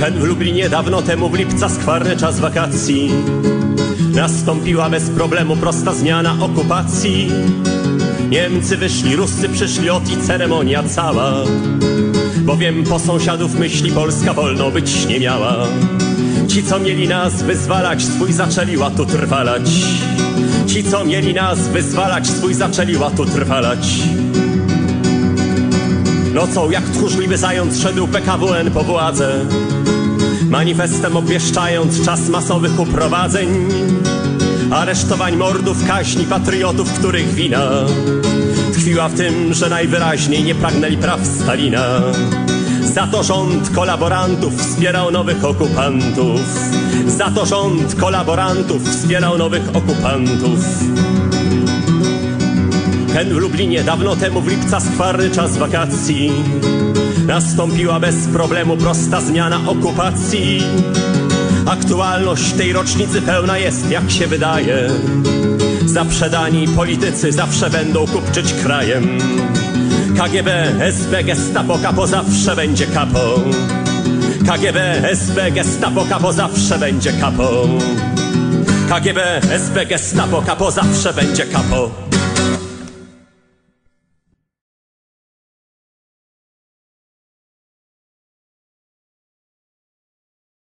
Ten w Lublinie dawno temu w lipca skwarny czas wakacji. Nastąpiła bez problemu prosta zmiana okupacji. Niemcy wyszli, Ruscy przyszli, ot i ceremonia cała. Bowiem po sąsiadów myśli Polska wolno być nie miała. Ci co mieli nas wyzwalać, swój zaczęli łatu trwalać. Ci co mieli nas wyzwalać, swój zaczęli łatu trwalać Nocą jak tchórzliwy zając szedł PKWN po władzę Manifestem obwieszczając czas masowych uprowadzeń Aresztowań, mordów, kaźni, patriotów, których wina Tkwiła w tym, że najwyraźniej nie pragnęli praw Stalina. Za to rząd kolaborantów wspierał nowych okupantów. Za to rząd kolaborantów wspierał nowych okupantów ten w Lublinie dawno temu w lipca skwarny czas wakacji. Nastąpiła bez problemu prosta zmiana okupacji. Aktualność tej rocznicy pełna jest jak się wydaje. Zaprzedani politycy zawsze będą kupczyć krajem. KGB, SB, Gestapo, kapo zawsze będzie kapo KGB, SB, Gestapo, kapo zawsze będzie kapo KGB, SB, Gestapo, kapo zawsze będzie kapo